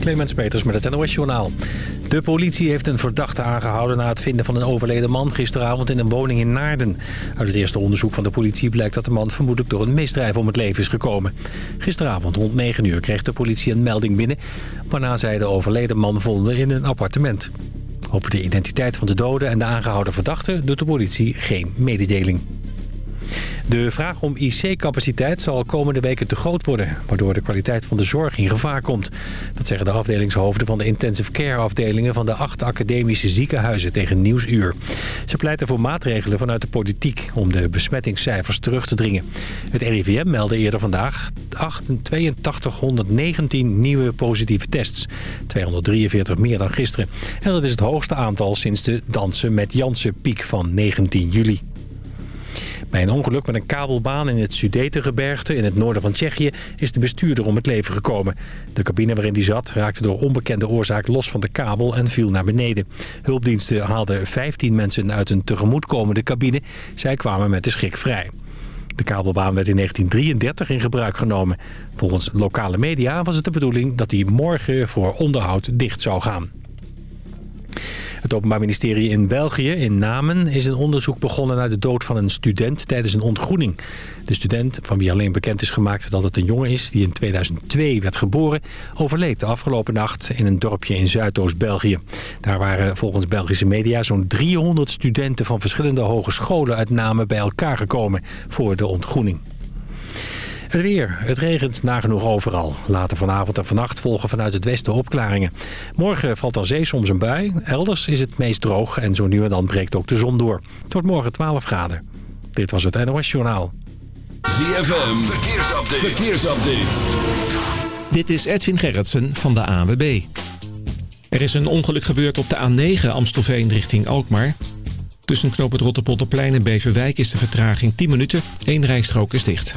Clemens Peters met het NOS Journaal. De politie heeft een verdachte aangehouden na het vinden van een overleden man gisteravond in een woning in Naarden. Uit het eerste onderzoek van de politie blijkt dat de man vermoedelijk door een misdrijf om het leven is gekomen. Gisteravond rond 9 uur kreeg de politie een melding binnen, waarna zij de overleden man vonden in een appartement. Over de identiteit van de doden en de aangehouden verdachte doet de politie geen mededeling. De vraag om IC-capaciteit zal komende weken te groot worden... waardoor de kwaliteit van de zorg in gevaar komt. Dat zeggen de afdelingshoofden van de intensive care afdelingen... van de acht academische ziekenhuizen tegen Nieuwsuur. Ze pleiten voor maatregelen vanuit de politiek... om de besmettingscijfers terug te dringen. Het RIVM meldde eerder vandaag 8219 nieuwe positieve tests. 243 meer dan gisteren. En dat is het hoogste aantal sinds de Dansen met Jansen piek van 19 juli. Bij een ongeluk met een kabelbaan in het Sudetengebergte in het noorden van Tsjechië is de bestuurder om het leven gekomen. De cabine waarin hij zat raakte door onbekende oorzaak los van de kabel en viel naar beneden. Hulpdiensten haalden 15 mensen uit een tegemoetkomende cabine. Zij kwamen met de schrik vrij. De kabelbaan werd in 1933 in gebruik genomen. Volgens lokale media was het de bedoeling dat hij morgen voor onderhoud dicht zou gaan. Het Openbaar Ministerie in België, in Namen, is een onderzoek begonnen naar de dood van een student tijdens een ontgroening. De student, van wie alleen bekend is gemaakt dat het een jongen is die in 2002 werd geboren, overleed de afgelopen nacht in een dorpje in Zuidoost-België. Daar waren volgens Belgische media zo'n 300 studenten van verschillende hogescholen uit Namen bij elkaar gekomen voor de ontgroening. Het weer. Het regent nagenoeg overal. Later vanavond en vannacht volgen vanuit het westen opklaringen. Morgen valt aan zee soms een bui. Elders is het meest droog en zo nu en dan breekt ook de zon door. Het wordt morgen 12 graden. Dit was het NOS Journaal. ZFM. Verkeersupdate. Verkeersupdate. Dit is Edwin Gerritsen van de ANWB. Er is een ongeluk gebeurd op de A9 Amstelveen richting Alkmaar. Tussen knoop het Rotterpolderplein en Beverwijk is de vertraging 10 minuten. Eén rijstrook is dicht.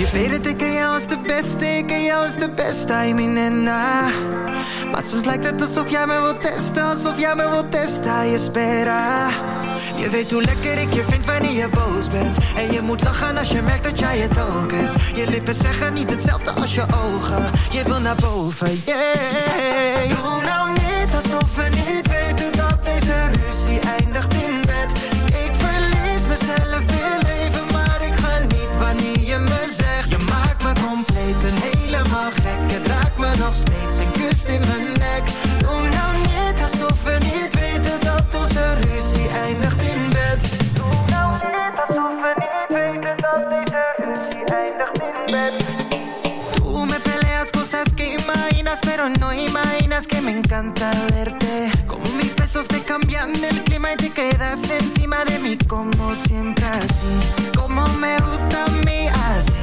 Je weet het, ik ken jou als de beste, ik ken jou als de beste, mean en na. Maar soms lijkt het alsof jij me wilt testen, alsof jij me wilt testen, je spera. Je weet hoe lekker ik je vind wanneer je boos bent En je moet lachen als je merkt dat jij het ook hebt Je lippen zeggen niet hetzelfde als je ogen Je wil naar boven, yeah Doe nou niet alsof we niet weten nog steeds en kust in mijn nek Doe nou niet alsof we niet weten dat onze ruzie eindigt in bed Doe nou niet alsof we niet weten dat deze ruzie eindigt in bed Tú me peleas cosas que imaginas, pero no imaginas que me encanta verte. Como mis besos te cambian el clima y te quedas encima de mí como siempre así. Como me gusta a mí así,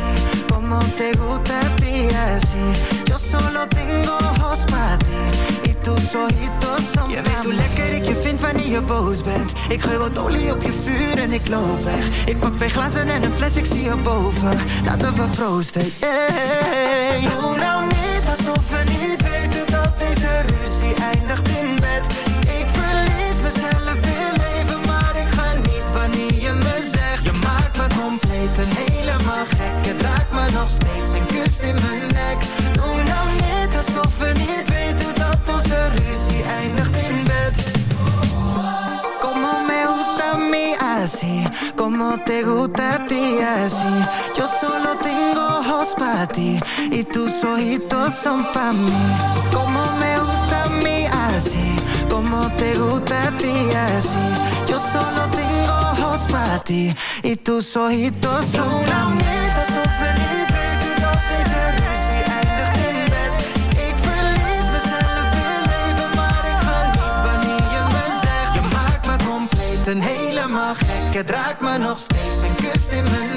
como te gusta a ti así. Yo solo tengo ojos para ti y tus ojitos son Je weet hoe lekker ik je vind wanneer je boos bent. Ik gooi wat olie op je vuur en ik loop weg. Ik pak twee glazen en een fles, ik zie je boven. Laten we proosten, yeah. Doe nou niet alsof we niet weten dat deze ruzie eindigt in bed. Ik verlies mezelf in leven, maar ik ga niet wanneer je me zegt. Je maakt me compleet en helemaal gek. Nog steeds en kust in mijn nek. Doe nou niet alsof we niet weten dat onze ruzie eindigt in bed. Como me gusta mí así, como te gusta a ti así. Yo solo tengo ojos para ti y tus ojitos son para mí. Como me gusta mí así, como te gusta a ti así. Yo solo tengo ojos para ti y tus ojitos son para mí. Het raakt me nog steeds en kust in mijn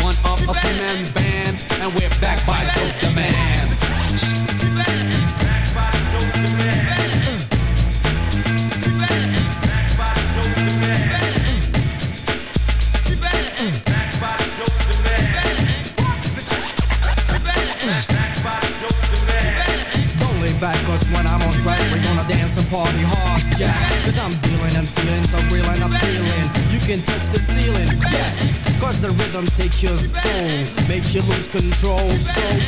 one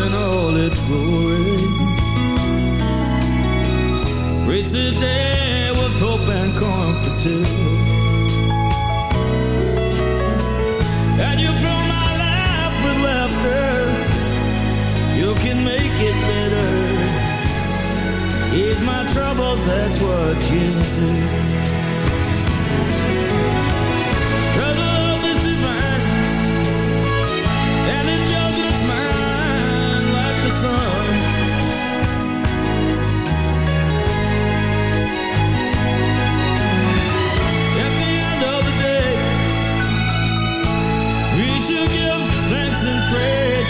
And all its glory. Reach the day with hope and comfort too. And you fill my life with laughter. You can make it better. Ease my troubles, that's what you do.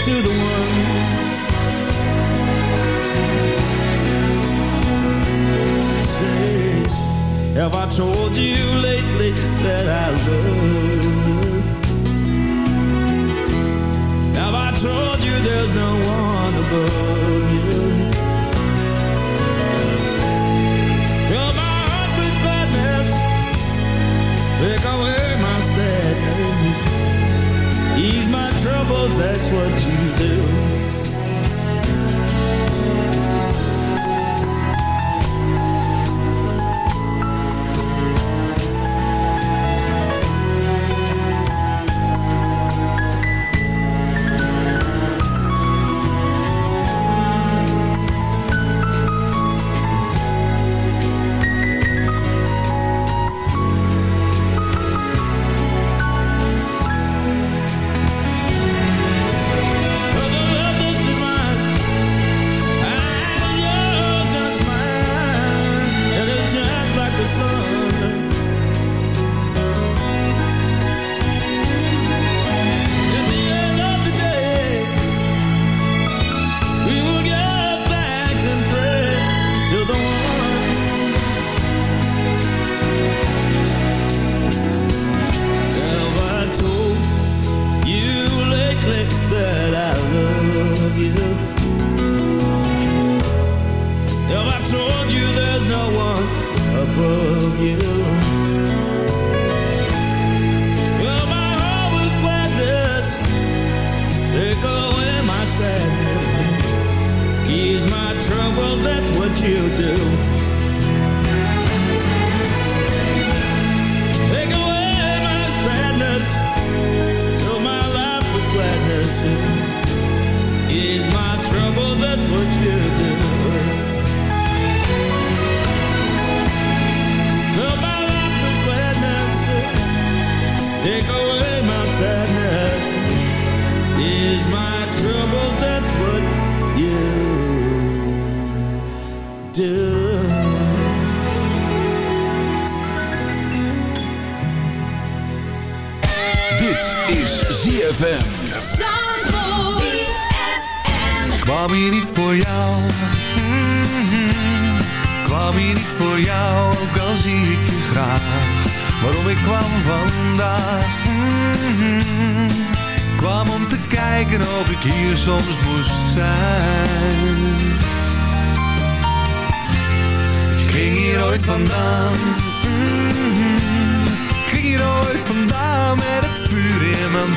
To the one. Say, have I told you lately that I love you? Have I told you there's no one above That's what you do.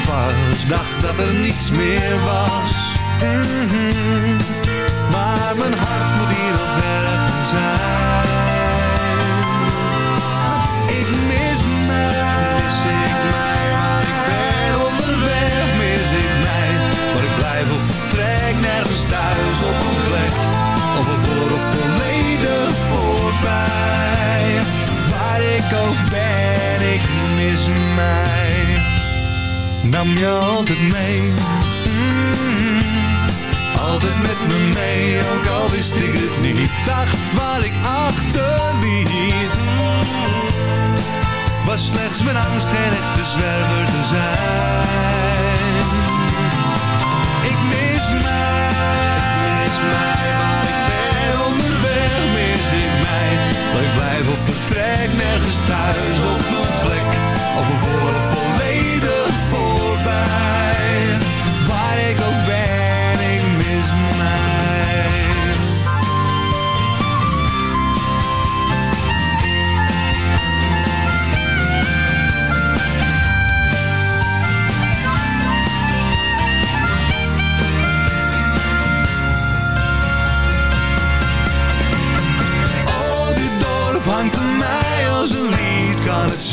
Pas. Dacht dat er niets meer was. Mm maar mijn hart moet hier nog ergens zijn. Ik mis mij, mis ik mij, maar ik ben onderweg, mis ik mij. Maar ik blijf op vertrek, nergens thuis op een plek. Of voor of volledig voorbij. Waar ik ook ben, ik mis mij. Nam je altijd mee. Mm altijd met me mee, ook al wist ik het niet. Dacht wat ik achterliet, was slechts mijn angst en echte zwerver te zijn. Ik mis mij, mis mij, maar ik ben onderweg, mis ik mij. Ik blijf op vertrek, nergens thuis op mijn plek. Of voor volledig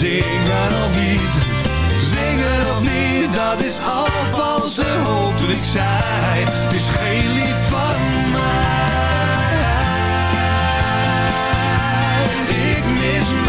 zingen of niet, zingen of niet, dat is al valse hoop dat ik zei. Het is geen lied van mij. Ik mis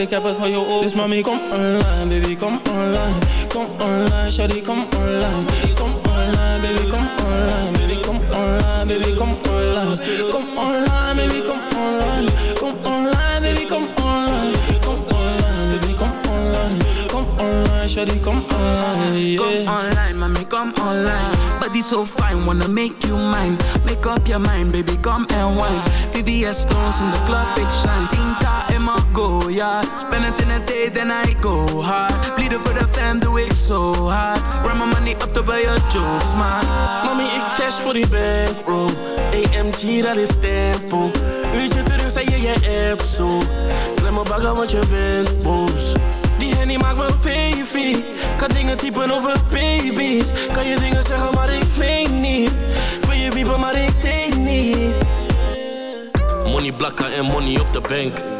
ik heb het van je ogen. Dus mami, kom online, baby, kom online. Kom online, shawty, kom online. Kom online, baby, kom online. Baby, kom online, baby, kom online. Kom online, baby, kom online. Kom online, baby, kom online. Kom online, baby, kom online. Kom online, shawty, kom online. Come online, mommy, come online. Body so fine, wanna make you mine. Make up your mind, baby, come and wine. VVS stones in the club, big shine. Go, yeah. Spend it in a day, then I go hard. Bleeden for the fam, doe ik zo hard. Run my money up to buy your jokes, man. Mami, ik dash voor die bankroll. AMG, dat is tempo. Uurtje terug, zei je je app zo. Klem me bagger, want je bent boos. Die hennie maakt me baby. Kan dingen typen over baby's. Kan je dingen zeggen, maar ik meen niet. Wil je wiepen, maar ik denk niet. Money blakken en money op de bank.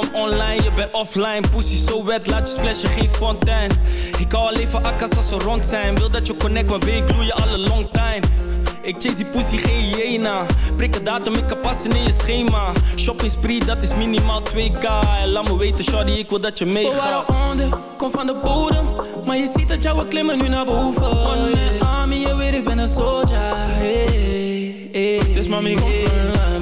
Kom online, je bent offline. Pussy zo wet, laat je splashen, geen fontein. Ik hou alleen van akkas als ze rond zijn. Wil dat je connect, maar ben ik gloeien alle long time. Ik chase die pussy, geen hyena. Prik een datum, ik kan passen in je schema. Shopping spree, dat is minimaal 2k. En laat me weten, shawty, ik wil dat je We meegaat. waren onder, kom van de bodem Maar je ziet dat jouw klimmen nu naar boven Man met army, je weet ik ben een soldier hey, hey, Dus mami, kom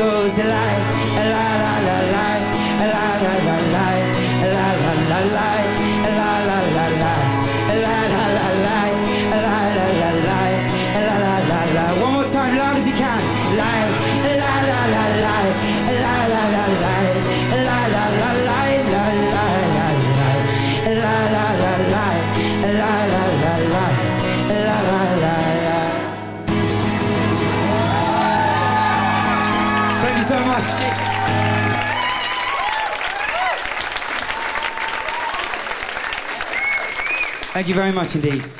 goes like, la la la la, la la la. you very much indeed.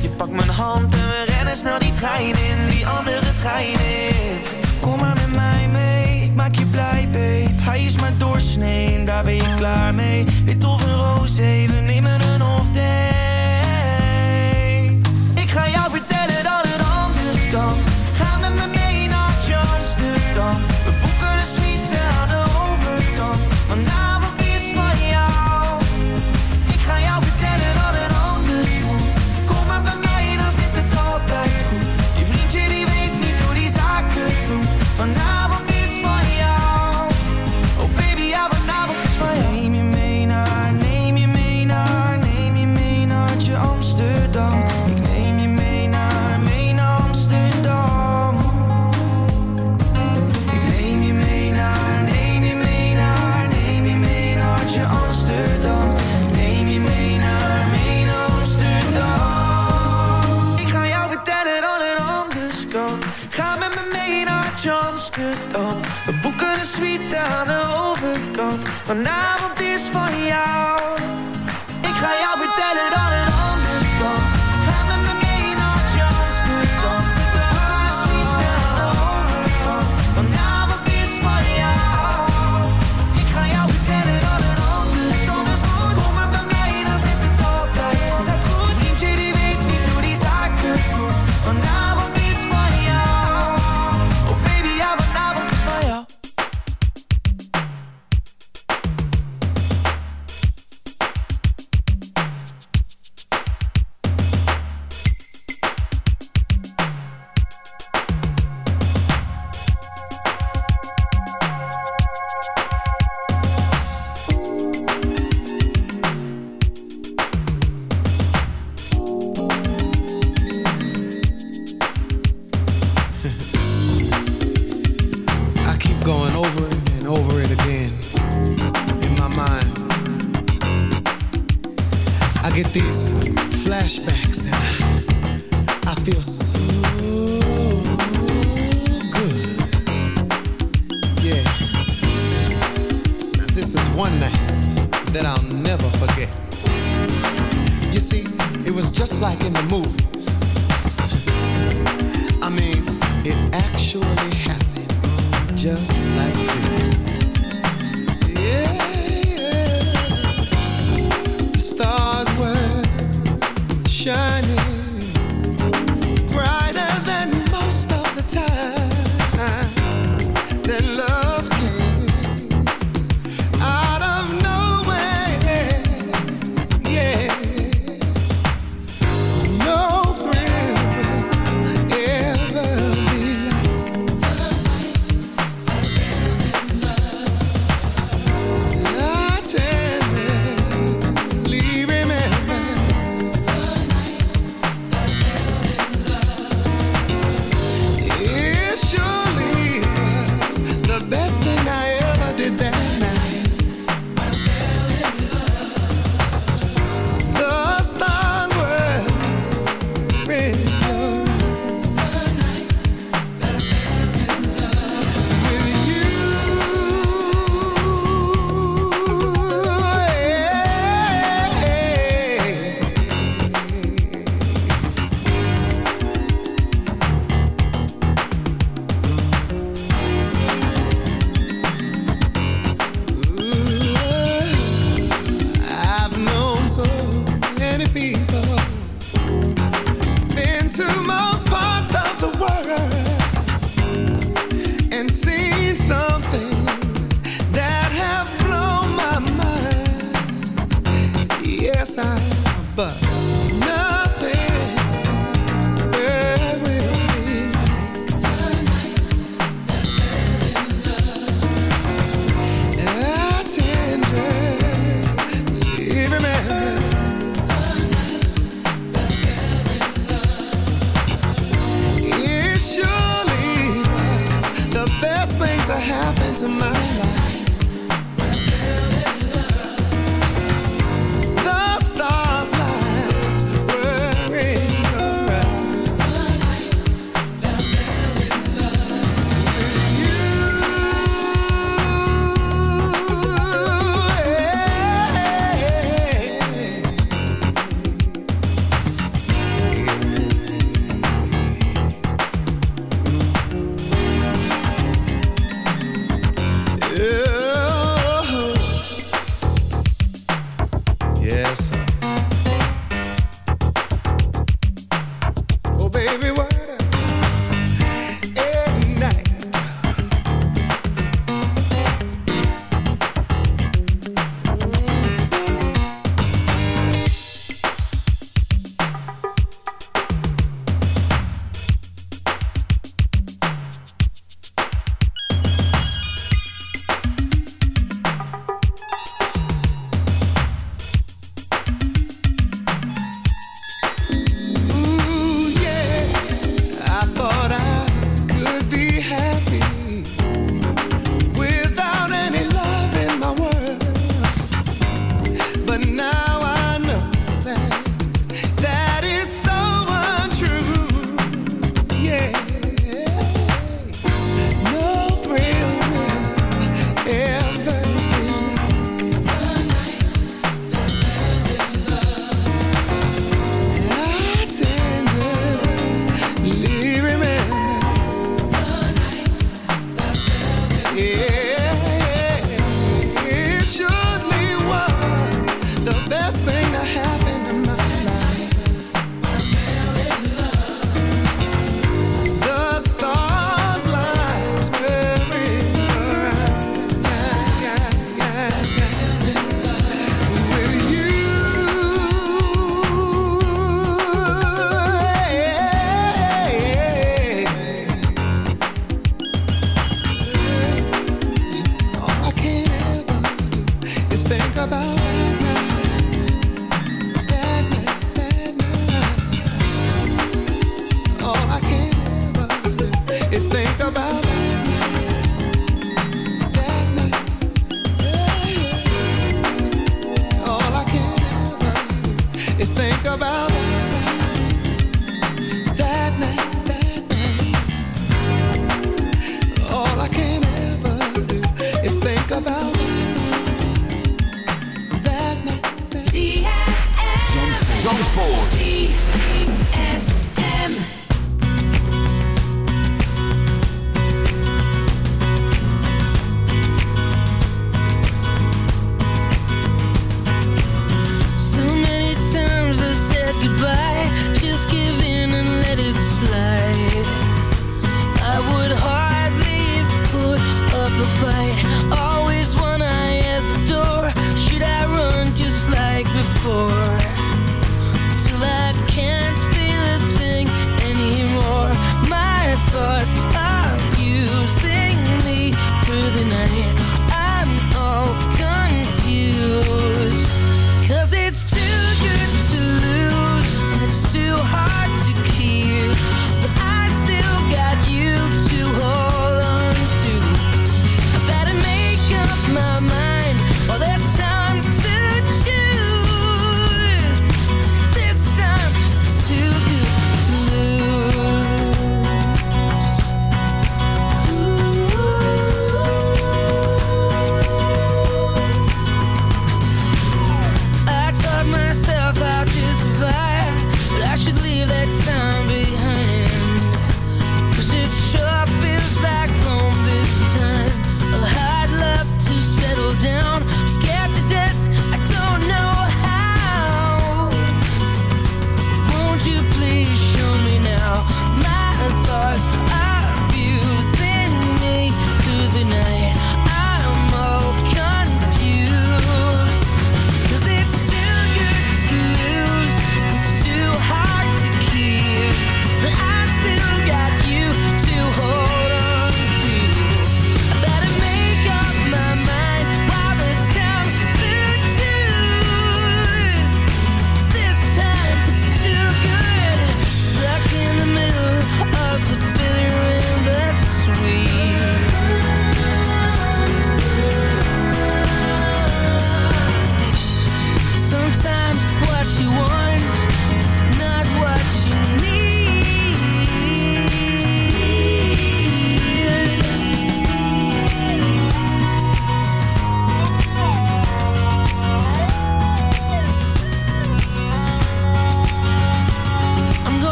Je pakt mijn hand en we rennen snel die trein in, die andere trein in. Kom maar met mij mee, ik maak je blij, babe. Hij is maar doorsnee, daar ben je klaar mee. Wit of een roze, we nemen een off day. Ik ga jou vertellen dat het anders kan.